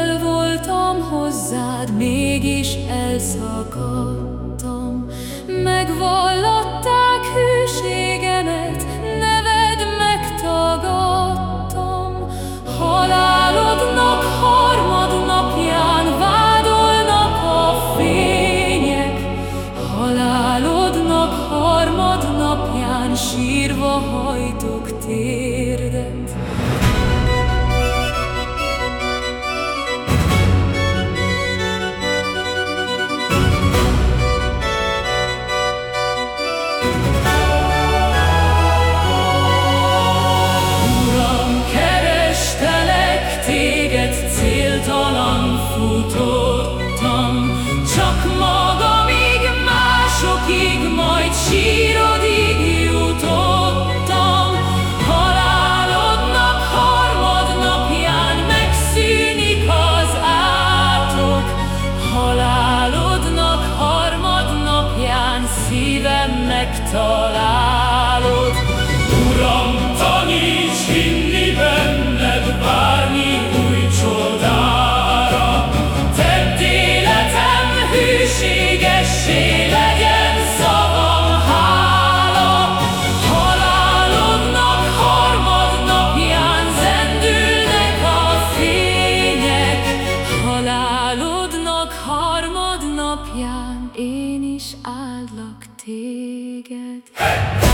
Voltam hozzád, mégis elszakadtam. Megvallatták hűségemet, neved megtagadtam. Halálodnak harmadnapján vádolnak a fények, Halálodnak harmadnapján sírva hajtok térdet. megtalálod. Uram, taníts hinni benned bármi új csodára, tedd életem hűségessé legyen szavam hála. Halálodnak harmadnapján zendülnek a fények, halálodnak harmadnapján én is áldlak téged. Hey!